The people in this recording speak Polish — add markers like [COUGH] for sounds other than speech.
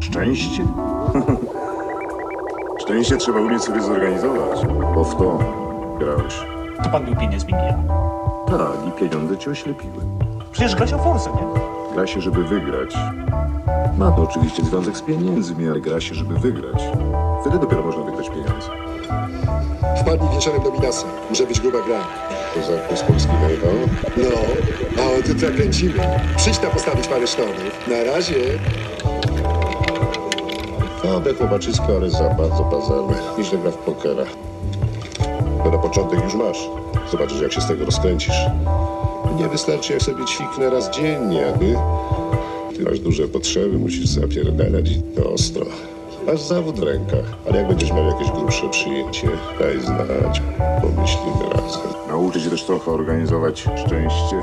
Szczęście? [LAUGHS] Szczęście trzeba umieć sobie zorganizować, bo w to grałeś. To pan był pieniędzmi ja. Tak, i pieniądze cię oślepiły. Przecież gra się o forsę, nie? Gra się, żeby wygrać. Ma to oczywiście związek z pieniędzmi, ale gra się, żeby wygrać. Wtedy dopiero można wygrać pieniądze. Wpadnij wieczorem do Midasa. Może być gruba gra. Kozaku z Polski najechał? No, a o tu tak kręcimy. Przyjdź tam postawić parę sztonów. Na razie. Fadę chłopaczysko, ale za bardzo pazarny. Nieźle gra w pokera. To na początek już masz. Zobaczysz, jak się z tego rozkręcisz. Nie wystarczy, jak sobie ćwiknę raz dziennie, aby... Ty masz duże potrzeby, musisz zapierdalać i to ostro. Masz zawód w rękach, ale jak będziesz miał jakieś grubsze przyjęcie, daj znać, pomyślimy razem. Nauczyć trochę organizować szczęście.